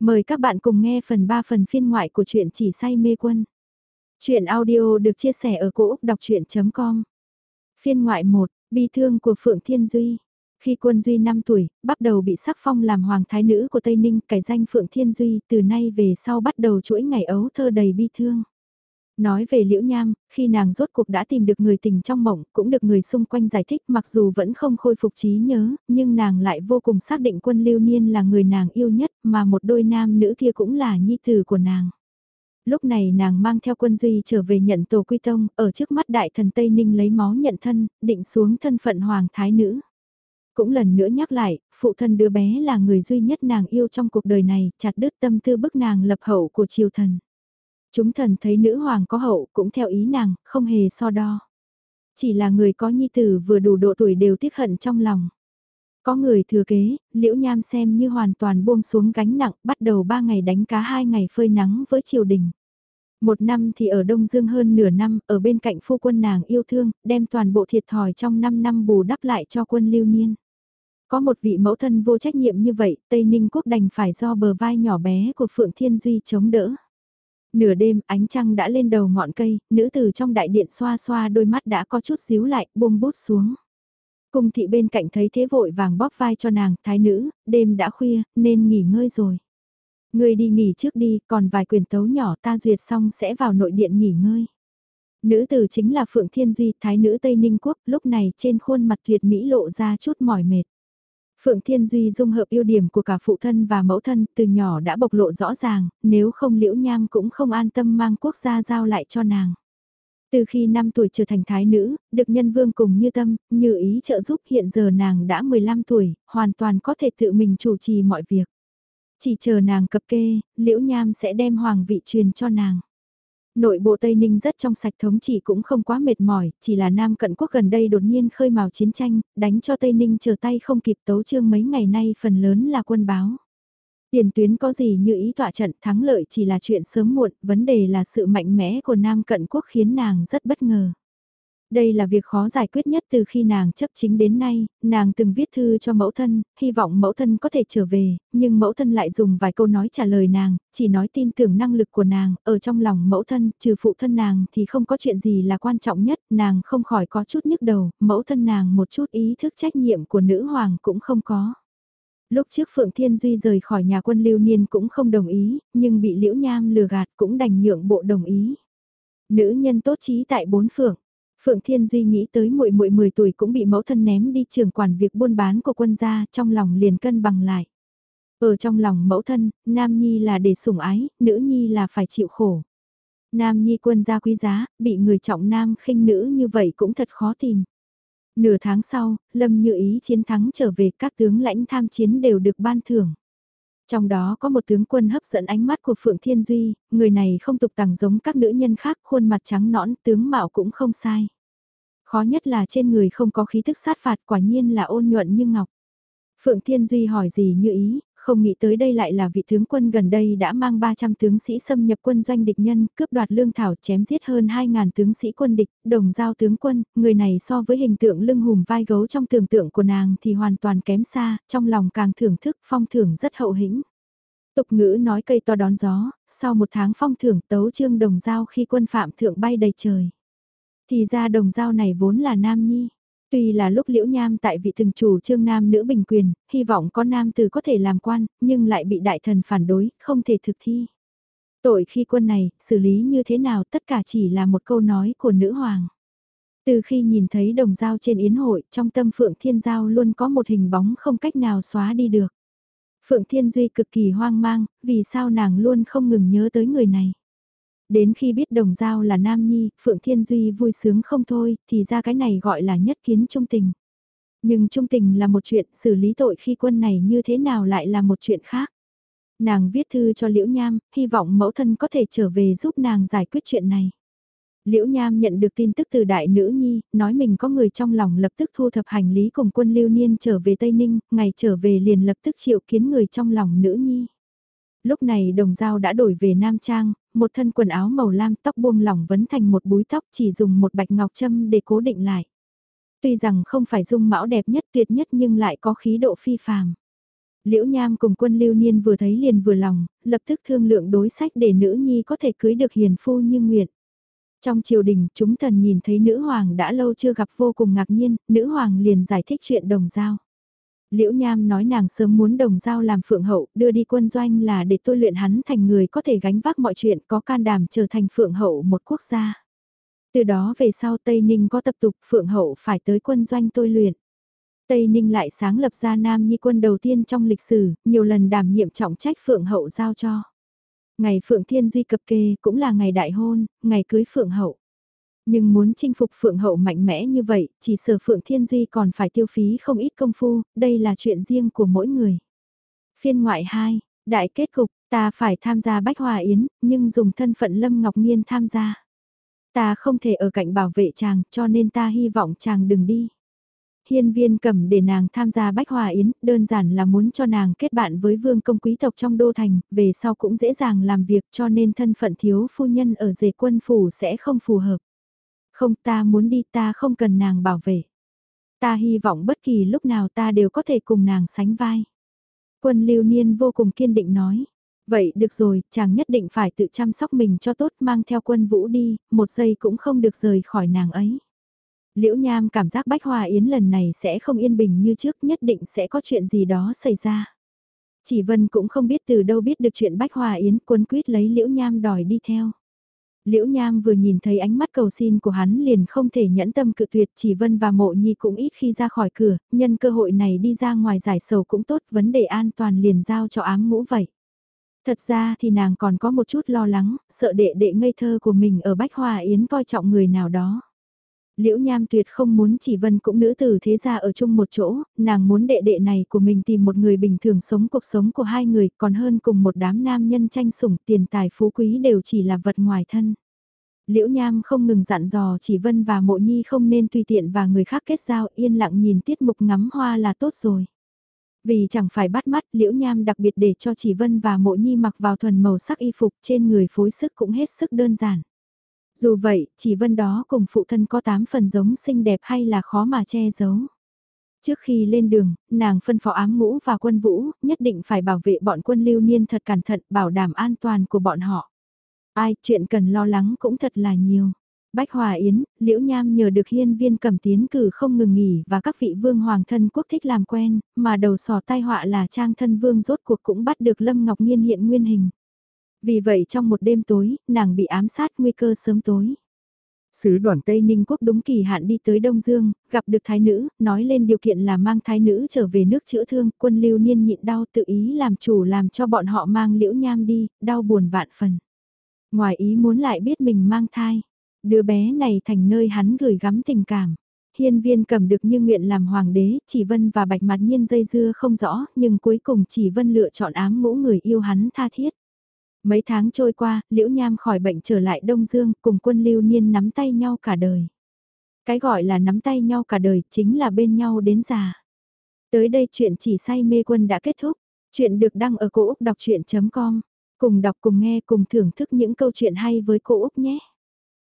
Mời các bạn cùng nghe phần 3 phần phiên ngoại của truyện chỉ say mê quân. Chuyện audio được chia sẻ ở cỗ đọc chuyện.com Phiên ngoại 1, bi thương của Phượng Thiên Duy. Khi quân Duy 5 tuổi, bắt đầu bị sắc phong làm hoàng thái nữ của Tây Ninh, cải danh Phượng Thiên Duy, từ nay về sau bắt đầu chuỗi ngày ấu thơ đầy bi thương. Nói về Liễu Nham, khi nàng rốt cuộc đã tìm được người tình trong mộng, cũng được người xung quanh giải thích mặc dù vẫn không khôi phục trí nhớ, nhưng nàng lại vô cùng xác định quân lưu niên là người nàng yêu nhất, mà một đôi nam nữ kia cũng là nhi tử của nàng. Lúc này nàng mang theo quân duy trở về nhận tổ quy tông, ở trước mắt đại thần Tây Ninh lấy máu nhận thân, định xuống thân phận hoàng thái nữ. Cũng lần nữa nhắc lại, phụ thân đứa bé là người duy nhất nàng yêu trong cuộc đời này, chặt đứt tâm tư bức nàng lập hậu của triều thần. Chúng thần thấy nữ hoàng có hậu cũng theo ý nàng, không hề so đo. Chỉ là người có nhi tử vừa đủ độ tuổi đều tiếc hận trong lòng. Có người thừa kế, liễu nham xem như hoàn toàn buông xuống gánh nặng, bắt đầu ba ngày đánh cá hai ngày phơi nắng với triều đình. Một năm thì ở Đông Dương hơn nửa năm, ở bên cạnh phu quân nàng yêu thương, đem toàn bộ thiệt thòi trong 5 năm bù đắp lại cho quân lưu niên. Có một vị mẫu thân vô trách nhiệm như vậy, Tây Ninh quốc đành phải do bờ vai nhỏ bé của Phượng Thiên Duy chống đỡ. Nửa đêm ánh trăng đã lên đầu ngọn cây, nữ tử trong đại điện xoa xoa đôi mắt đã có chút xíu lại, buông bút xuống. Cung thị bên cạnh thấy thế vội vàng bóp vai cho nàng, thái nữ, đêm đã khuya, nên nghỉ ngơi rồi. Người đi nghỉ trước đi, còn vài quyền tấu nhỏ ta duyệt xong sẽ vào nội điện nghỉ ngơi. Nữ tử chính là Phượng Thiên Duy, thái nữ Tây Ninh Quốc, lúc này trên khuôn mặt tuyệt mỹ lộ ra chút mỏi mệt. Phượng Thiên Duy dung hợp ưu điểm của cả phụ thân và mẫu thân từ nhỏ đã bộc lộ rõ ràng, nếu không liễu nham cũng không an tâm mang quốc gia giao lại cho nàng. Từ khi 5 tuổi trở thành thái nữ, được nhân vương cùng như tâm, như ý trợ giúp hiện giờ nàng đã 15 tuổi, hoàn toàn có thể tự mình chủ trì mọi việc. Chỉ chờ nàng cập kê, liễu nham sẽ đem hoàng vị truyền cho nàng. Nội bộ Tây Ninh rất trong sạch thống chỉ cũng không quá mệt mỏi, chỉ là Nam Cận Quốc gần đây đột nhiên khơi mào chiến tranh, đánh cho Tây Ninh chờ tay không kịp tấu trương mấy ngày nay phần lớn là quân báo. Tiền tuyến có gì như ý tọa trận thắng lợi chỉ là chuyện sớm muộn, vấn đề là sự mạnh mẽ của Nam Cận Quốc khiến nàng rất bất ngờ. Đây là việc khó giải quyết nhất từ khi nàng chấp chính đến nay, nàng từng viết thư cho mẫu thân, hy vọng mẫu thân có thể trở về, nhưng mẫu thân lại dùng vài câu nói trả lời nàng, chỉ nói tin tưởng năng lực của nàng, ở trong lòng mẫu thân, trừ phụ thân nàng thì không có chuyện gì là quan trọng nhất, nàng không khỏi có chút nhức đầu, mẫu thân nàng một chút ý thức trách nhiệm của nữ hoàng cũng không có. Lúc trước Phượng Thiên Duy rời khỏi nhà quân lưu niên cũng không đồng ý, nhưng bị Liễu Nham lừa gạt cũng đành nhượng bộ đồng ý. Nữ nhân tốt trí tại bốn phượng, Phượng Thiên Duy nghĩ tới muội muội 10 tuổi cũng bị mẫu thân ném đi trường quản việc buôn bán của quân gia, trong lòng liền cân bằng lại. Ở trong lòng mẫu thân, nam nhi là để sủng ái, nữ nhi là phải chịu khổ. Nam nhi quân gia quý giá, bị người trọng nam khinh nữ như vậy cũng thật khó tìm. Nửa tháng sau, Lâm Như Ý chiến thắng trở về các tướng lãnh tham chiến đều được ban thưởng. Trong đó có một tướng quân hấp dẫn ánh mắt của Phượng Thiên Duy, người này không tục tằng giống các nữ nhân khác, khuôn mặt trắng nõn, tướng mạo cũng không sai. Khó nhất là trên người không có khí thức sát phạt quả nhiên là ôn nhuận như ngọc. Phượng Thiên Duy hỏi gì như ý, không nghĩ tới đây lại là vị tướng quân gần đây đã mang 300 tướng sĩ xâm nhập quân doanh địch nhân, cướp đoạt lương thảo chém giết hơn 2.000 tướng sĩ quân địch, đồng giao tướng quân, người này so với hình tượng lưng hùm vai gấu trong tưởng tượng của nàng thì hoàn toàn kém xa, trong lòng càng thưởng thức phong thưởng rất hậu hĩnh. Tục ngữ nói cây to đón gió, sau một tháng phong thưởng tấu trương đồng giao khi quân phạm thượng bay đầy trời. Thì ra đồng giao này vốn là nam nhi. Tuy là lúc liễu nham tại vị từng chủ trương nam nữ bình quyền, hy vọng có nam từ có thể làm quan, nhưng lại bị đại thần phản đối, không thể thực thi. Tội khi quân này, xử lý như thế nào tất cả chỉ là một câu nói của nữ hoàng. Từ khi nhìn thấy đồng dao trên yến hội, trong tâm Phượng Thiên Giao luôn có một hình bóng không cách nào xóa đi được. Phượng Thiên Duy cực kỳ hoang mang, vì sao nàng luôn không ngừng nhớ tới người này. Đến khi biết đồng giao là nam nhi, Phượng Thiên Duy vui sướng không thôi, thì ra cái này gọi là nhất kiến trung tình. Nhưng trung tình là một chuyện, xử lý tội khi quân này như thế nào lại là một chuyện khác. Nàng viết thư cho Liễu Nham, hy vọng mẫu thân có thể trở về giúp nàng giải quyết chuyện này. Liễu Nham nhận được tin tức từ đại nữ nhi, nói mình có người trong lòng lập tức thu thập hành lý cùng quân lưu niên trở về Tây Ninh, ngày trở về liền lập tức triệu kiến người trong lòng nữ nhi. Lúc này đồng giao đã đổi về Nam Trang, một thân quần áo màu lam tóc buông lỏng vấn thành một búi tóc chỉ dùng một bạch ngọc châm để cố định lại. Tuy rằng không phải dung mão đẹp nhất tuyệt nhất nhưng lại có khí độ phi phàm. Liễu Nham cùng quân lưu niên vừa thấy liền vừa lòng, lập tức thương lượng đối sách để nữ nhi có thể cưới được hiền phu như nguyện. Trong triều đình, chúng thần nhìn thấy nữ hoàng đã lâu chưa gặp vô cùng ngạc nhiên, nữ hoàng liền giải thích chuyện đồng giao. Liễu Nham nói nàng sớm muốn đồng giao làm phượng hậu, đưa đi quân doanh là để tôi luyện hắn thành người có thể gánh vác mọi chuyện có can đảm trở thành phượng hậu một quốc gia. Từ đó về sau Tây Ninh có tập tục phượng hậu phải tới quân doanh tôi luyện. Tây Ninh lại sáng lập ra Nam Nhi quân đầu tiên trong lịch sử, nhiều lần đảm nhiệm trọng trách phượng hậu giao cho. Ngày Phượng Thiên Duy cập kê cũng là ngày đại hôn, ngày cưới Phượng Hậu. Nhưng muốn chinh phục Phượng Hậu mạnh mẽ như vậy, chỉ sở Phượng Thiên Duy còn phải tiêu phí không ít công phu, đây là chuyện riêng của mỗi người. Phiên ngoại 2, đại kết cục, ta phải tham gia Bách Hòa Yến, nhưng dùng thân phận Lâm Ngọc Nghiên tham gia. Ta không thể ở cạnh bảo vệ chàng, cho nên ta hy vọng chàng đừng đi. Hiên viên cầm để nàng tham gia bách hòa yến, đơn giản là muốn cho nàng kết bạn với vương công quý tộc trong đô thành, về sau cũng dễ dàng làm việc cho nên thân phận thiếu phu nhân ở dề quân phủ sẽ không phù hợp. Không ta muốn đi ta không cần nàng bảo vệ. Ta hy vọng bất kỳ lúc nào ta đều có thể cùng nàng sánh vai. Quân lưu niên vô cùng kiên định nói. Vậy được rồi, chàng nhất định phải tự chăm sóc mình cho tốt mang theo quân vũ đi, một giây cũng không được rời khỏi nàng ấy. Liễu Nham cảm giác Bách Hòa Yến lần này sẽ không yên bình như trước nhất định sẽ có chuyện gì đó xảy ra. Chỉ Vân cũng không biết từ đâu biết được chuyện Bách Hòa Yến quân quyết lấy Liễu Nham đòi đi theo. Liễu Nham vừa nhìn thấy ánh mắt cầu xin của hắn liền không thể nhẫn tâm cự tuyệt chỉ Vân và Mộ Nhi cũng ít khi ra khỏi cửa, nhân cơ hội này đi ra ngoài giải sầu cũng tốt, vấn đề an toàn liền giao cho ám ngũ vậy. Thật ra thì nàng còn có một chút lo lắng, sợ đệ đệ ngây thơ của mình ở Bách Hòa Yến coi trọng người nào đó. Liễu Nham tuyệt không muốn chỉ vân cũng nữ tử thế gia ở chung một chỗ, nàng muốn đệ đệ này của mình tìm một người bình thường sống cuộc sống của hai người còn hơn cùng một đám nam nhân tranh sủng tiền tài phú quý đều chỉ là vật ngoài thân. Liễu Nham không ngừng dặn dò chỉ vân và mộ nhi không nên tùy tiện và người khác kết giao yên lặng nhìn tiết mục ngắm hoa là tốt rồi. Vì chẳng phải bắt mắt Liễu Nham đặc biệt để cho chỉ vân và mộ nhi mặc vào thuần màu sắc y phục trên người phối sức cũng hết sức đơn giản. Dù vậy, chỉ vân đó cùng phụ thân có 8 phần giống xinh đẹp hay là khó mà che giấu. Trước khi lên đường, nàng phân phó ám ngũ và quân vũ, nhất định phải bảo vệ bọn quân lưu niên thật cẩn thận, bảo đảm an toàn của bọn họ. Ai, chuyện cần lo lắng cũng thật là nhiều. Bách Hòa Yến, Liễu Nham nhờ được hiên viên cầm tiến cử không ngừng nghỉ và các vị vương hoàng thân quốc thích làm quen, mà đầu sò tai họa là trang thân vương rốt cuộc cũng bắt được Lâm Ngọc Nghiên hiện nguyên hình. Vì vậy trong một đêm tối, nàng bị ám sát nguy cơ sớm tối. Sứ đoàn Tây Ninh quốc đúng kỳ hạn đi tới Đông Dương, gặp được thái nữ, nói lên điều kiện là mang thái nữ trở về nước chữa thương, quân lưu niên nhịn đau tự ý làm chủ làm cho bọn họ mang liễu nham đi, đau buồn vạn phần. Ngoài ý muốn lại biết mình mang thai, đứa bé này thành nơi hắn gửi gắm tình cảm. Hiên viên cầm được như nguyện làm hoàng đế, chỉ vân và bạch mặt nhiên dây dưa không rõ, nhưng cuối cùng chỉ vân lựa chọn ám ngũ người yêu hắn tha thiết. Mấy tháng trôi qua, Liễu Nham khỏi bệnh trở lại Đông Dương, cùng quân lưu niên nắm tay nhau cả đời. Cái gọi là nắm tay nhau cả đời chính là bên nhau đến già. Tới đây chuyện chỉ say mê quân đã kết thúc. Chuyện được đăng ở cổ Úc đọc chuyện.com. Cùng đọc cùng nghe cùng thưởng thức những câu chuyện hay với cô Úc nhé.